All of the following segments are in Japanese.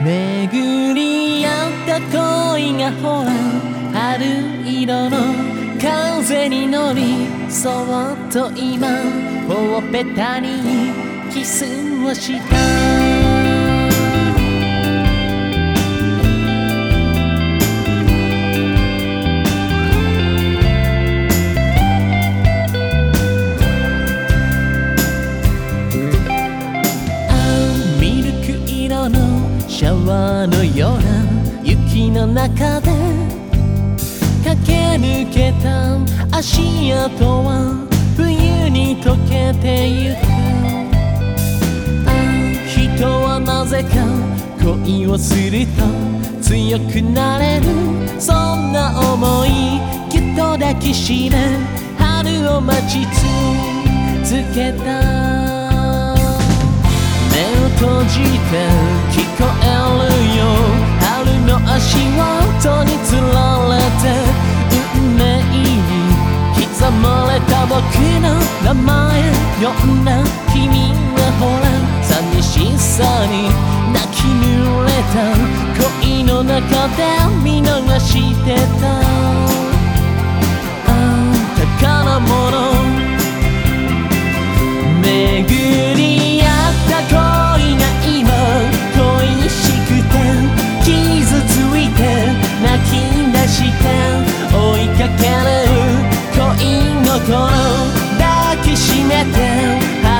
巡り合った恋がほら春色の風に乗りそっと今ほっぺたにキスをしたの中で駆け抜けた足跡は冬に溶けてゆく人はなぜか恋をすると強くなれる。そんな想いぎゅっと抱きしめ春を待ち続けた。目を閉じて聞こえ名前呼んだ君はほら寂しさに泣き濡れた恋の中で見逃し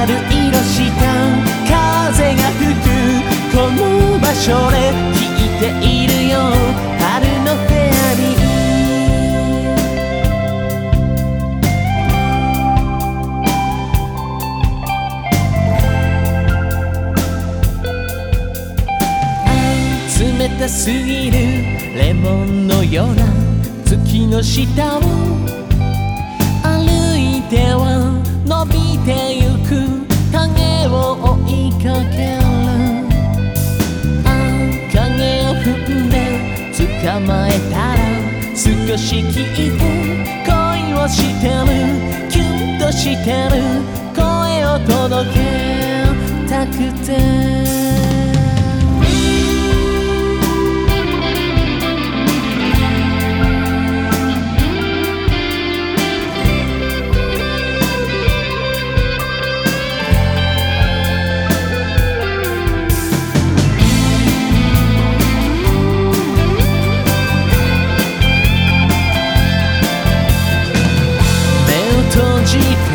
春色した風が吹くこの場所で聴いているよ春のフェアリー冷たすぎるレモンのような月の下を歩いては伸びてゆくを追いかける。あ影を踏んで捕まえた。ら少しきっと恋をしてる。キュンとしてる。声を届けたくて。を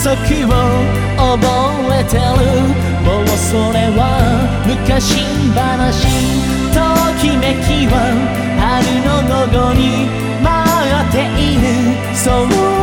先を覚えてる。もうそれは昔話。ときめきは春の午後に舞っている。そう